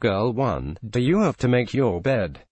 Girl 1. Do you have to make your bed?